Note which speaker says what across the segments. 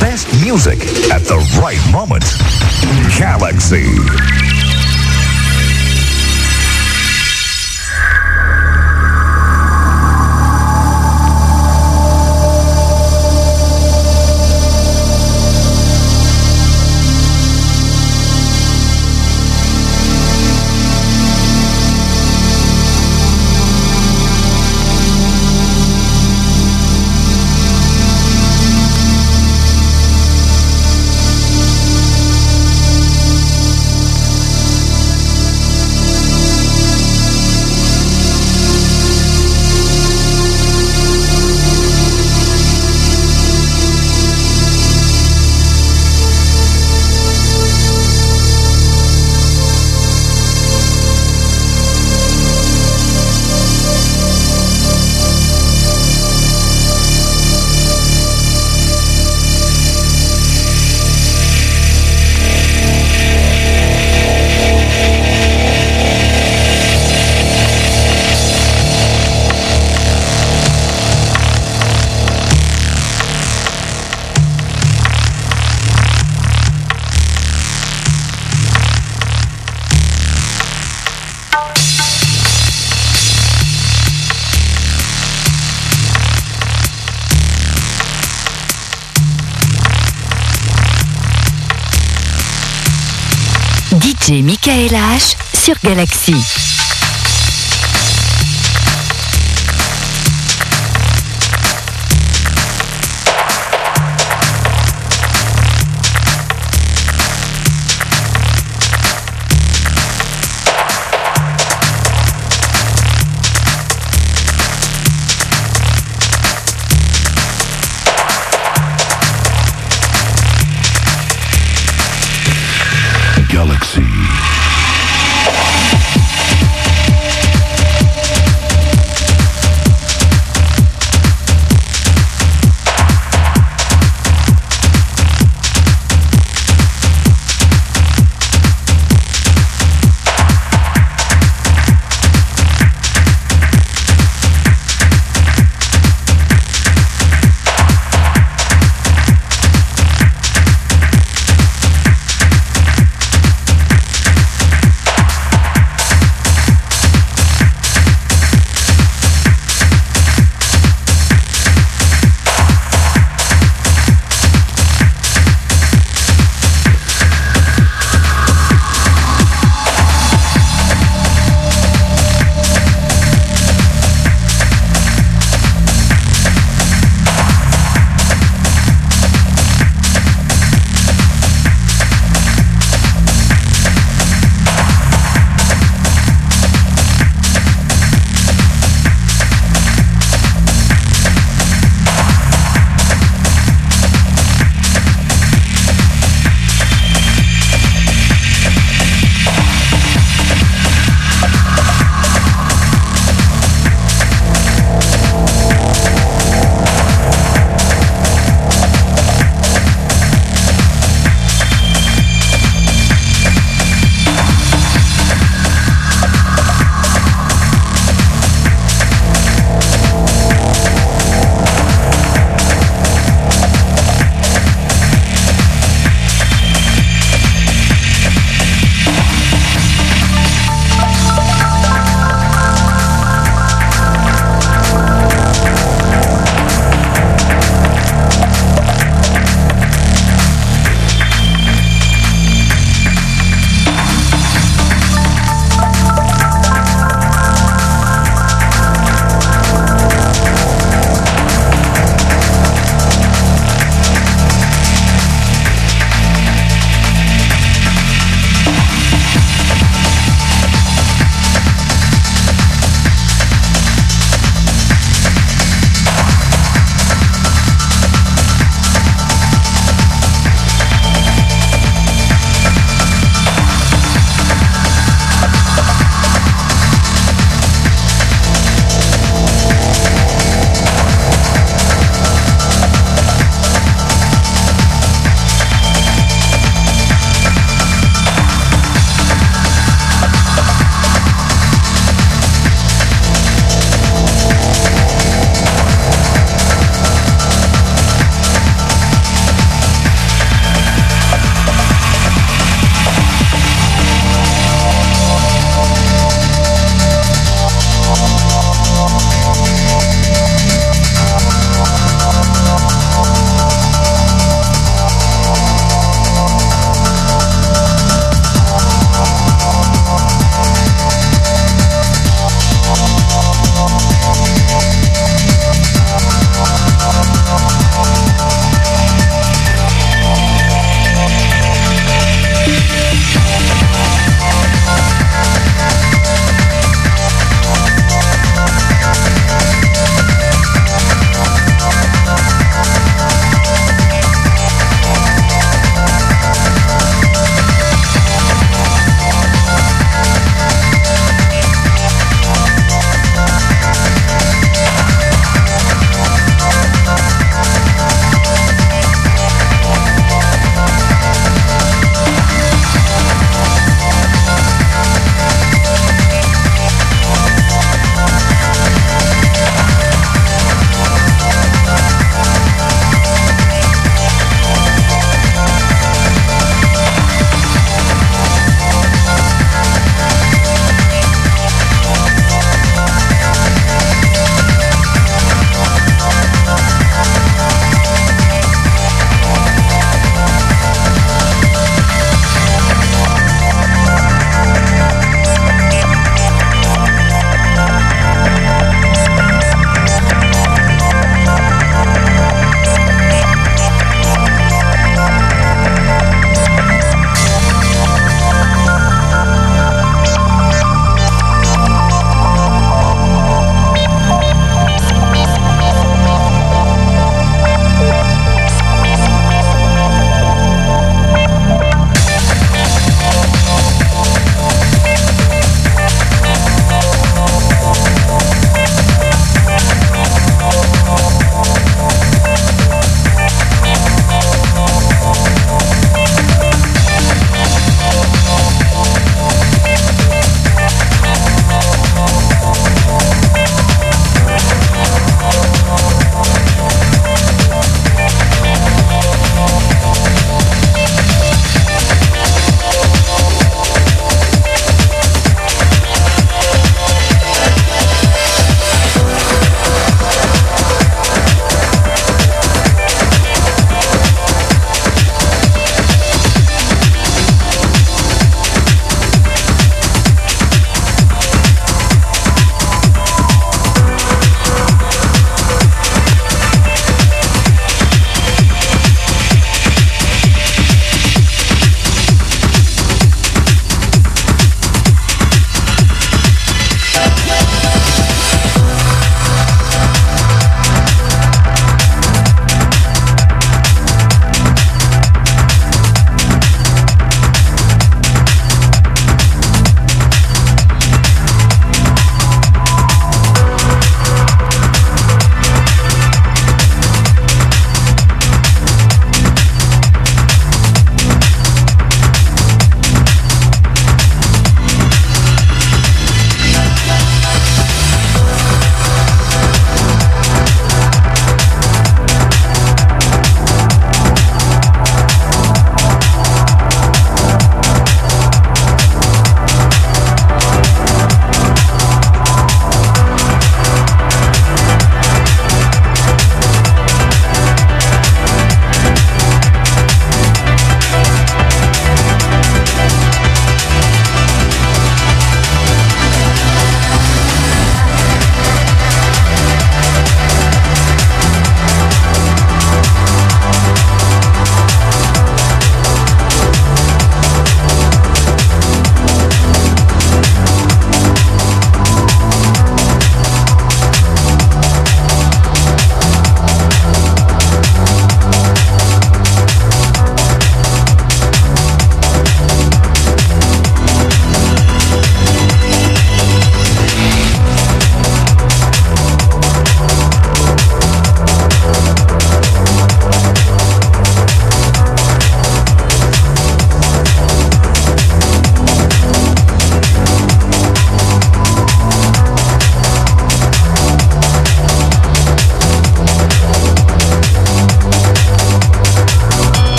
Speaker 1: best music at the right moment. Galaxy.
Speaker 2: Sur Galaxy.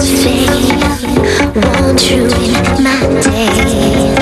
Speaker 3: fade, won't ruin my day.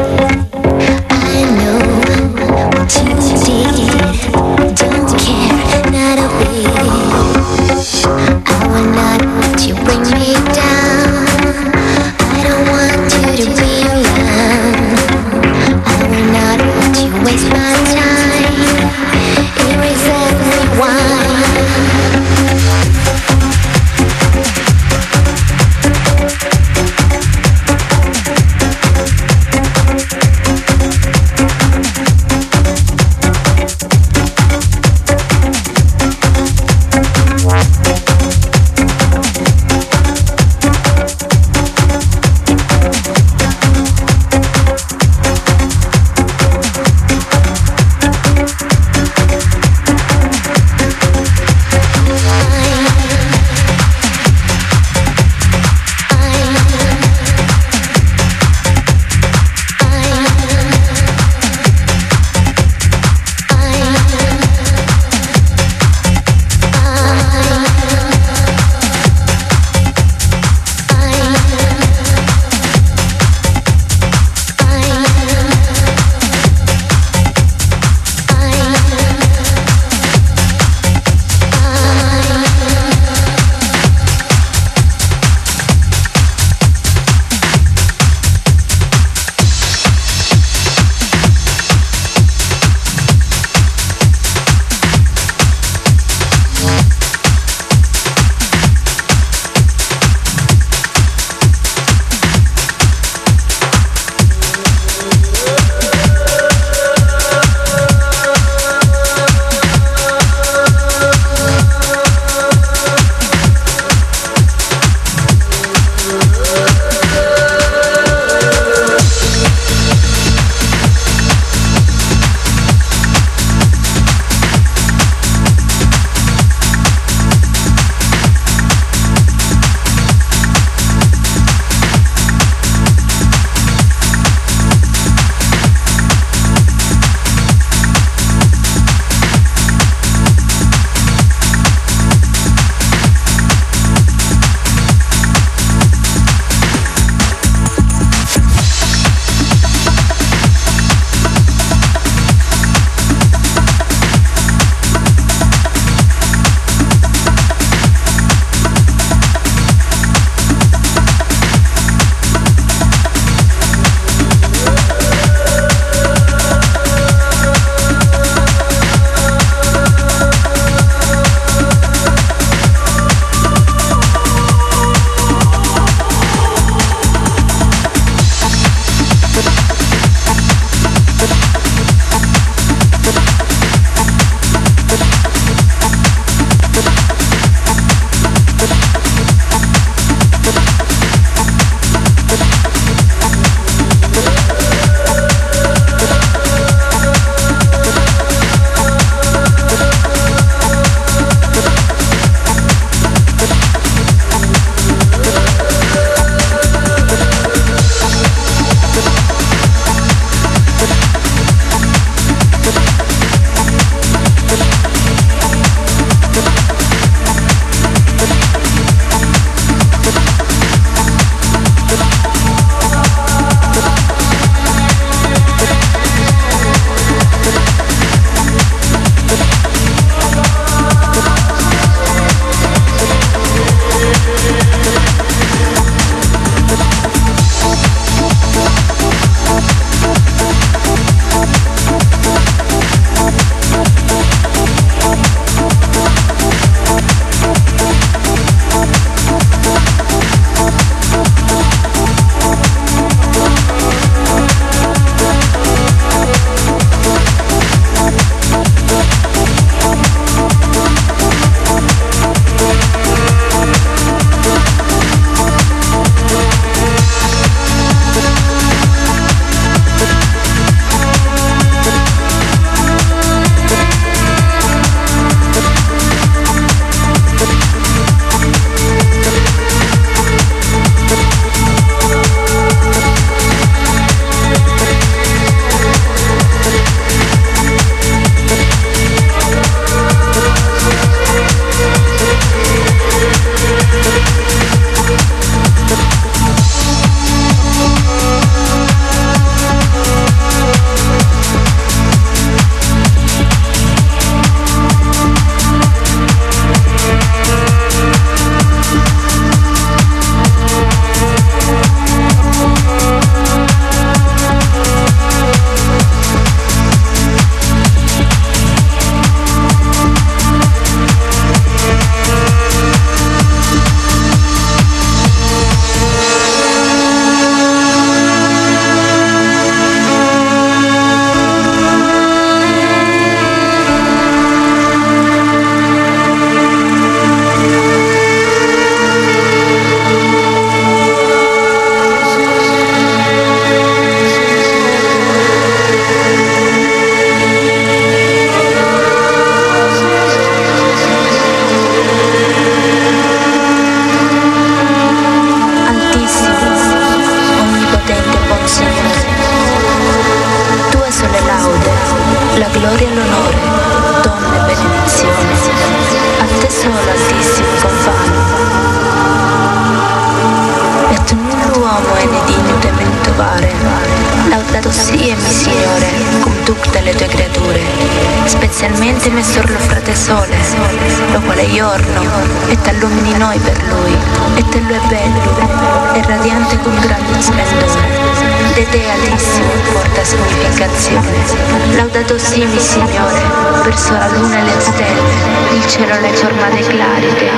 Speaker 3: Laudato simi, Signore, verso la luna e le stelle, il cielo e le giornate clarite,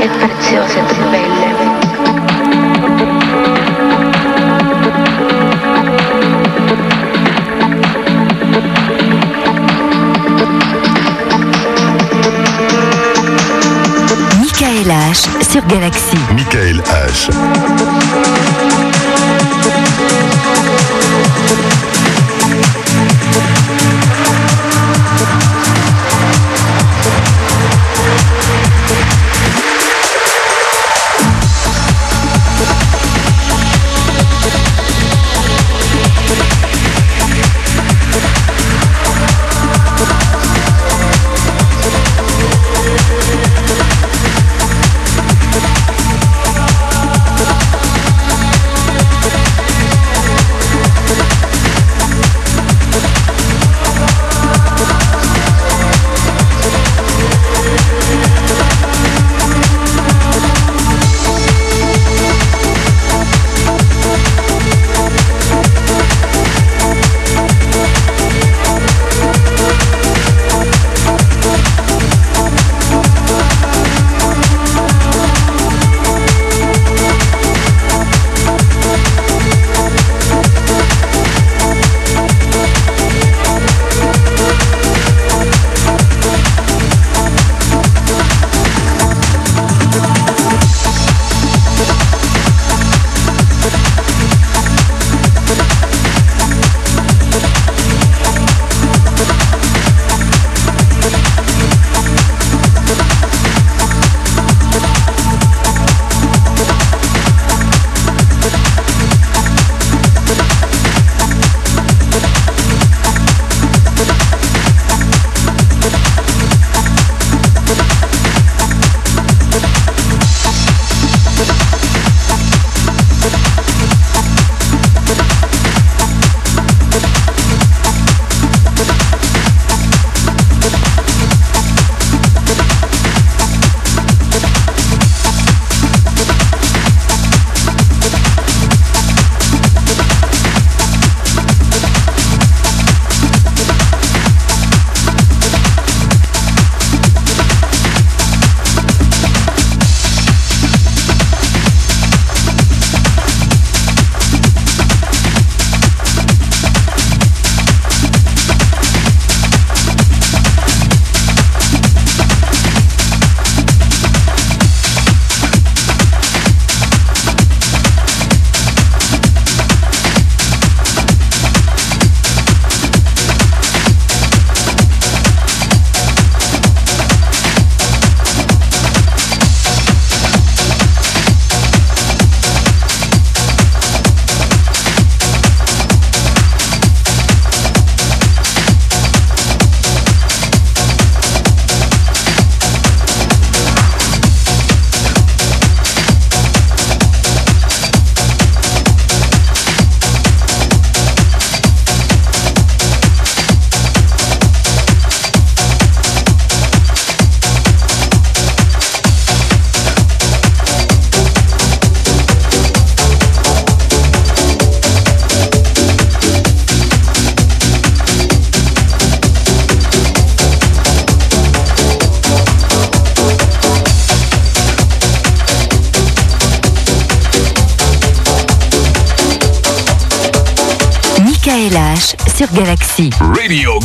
Speaker 3: e preziose e belle.
Speaker 2: Michael H sur Galaxy.
Speaker 1: Michael H.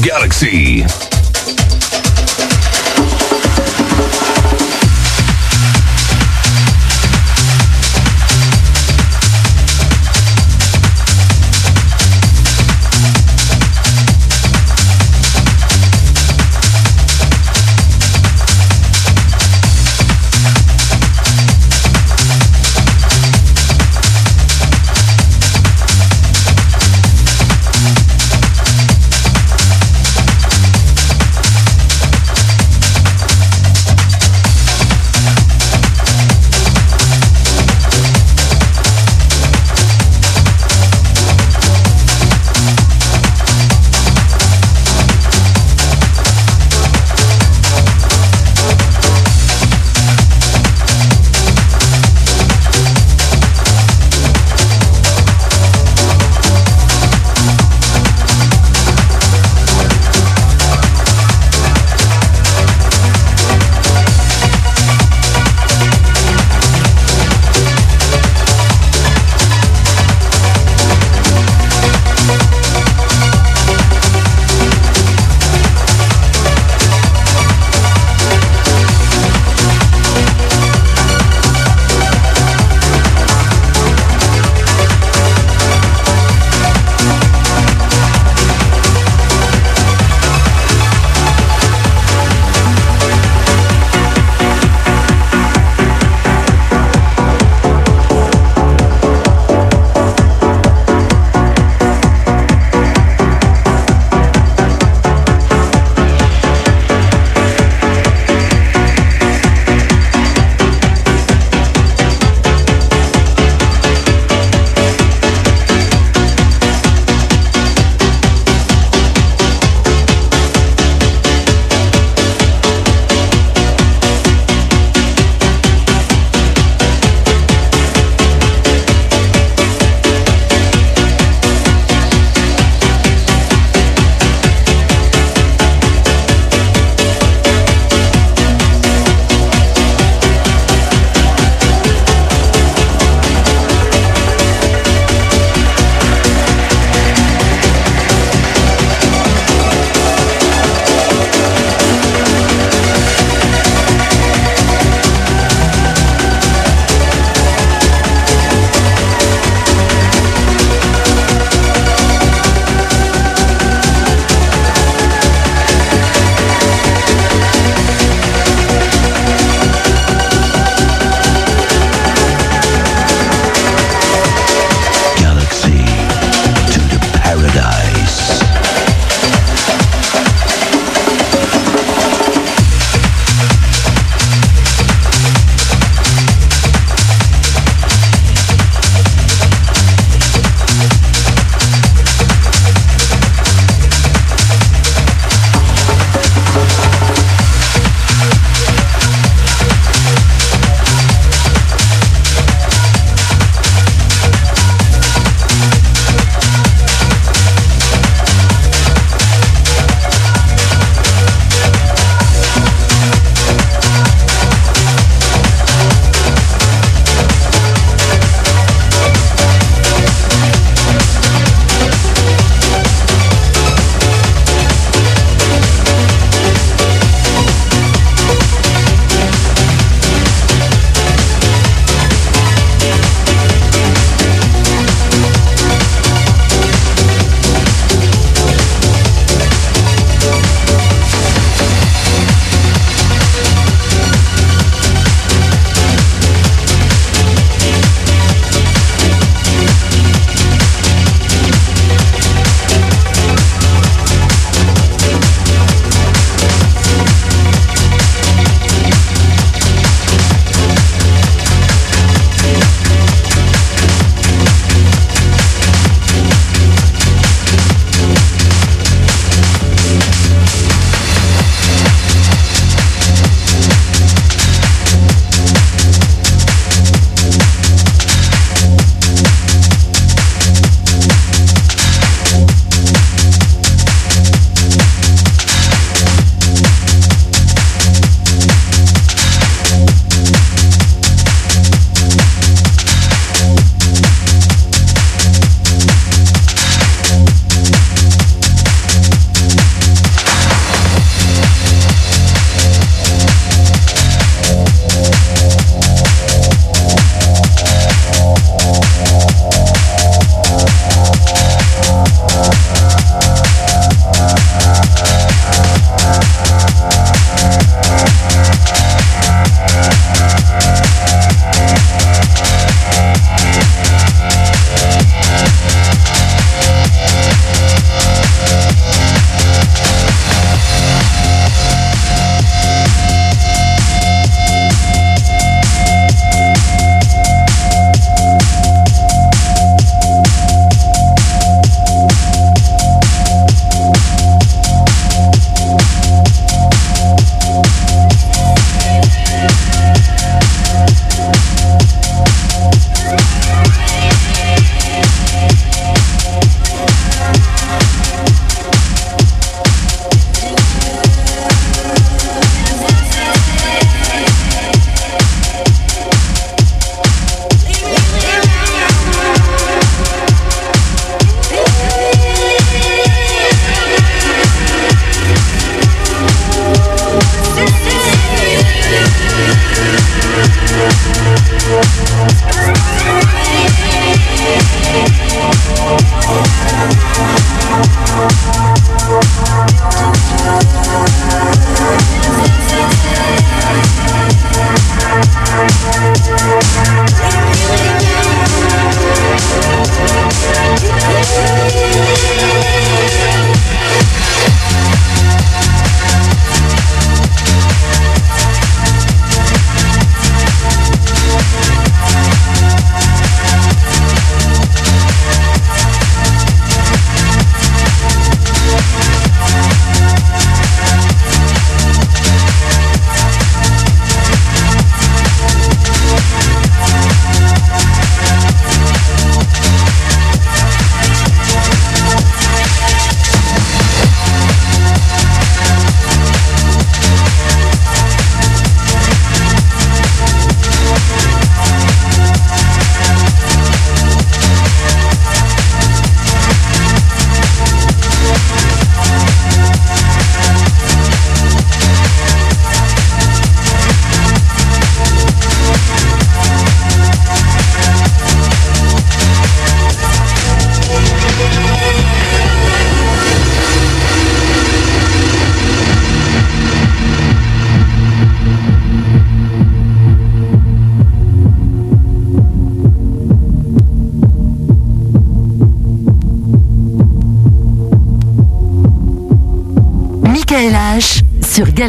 Speaker 2: Galaxy.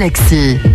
Speaker 1: Galaxy.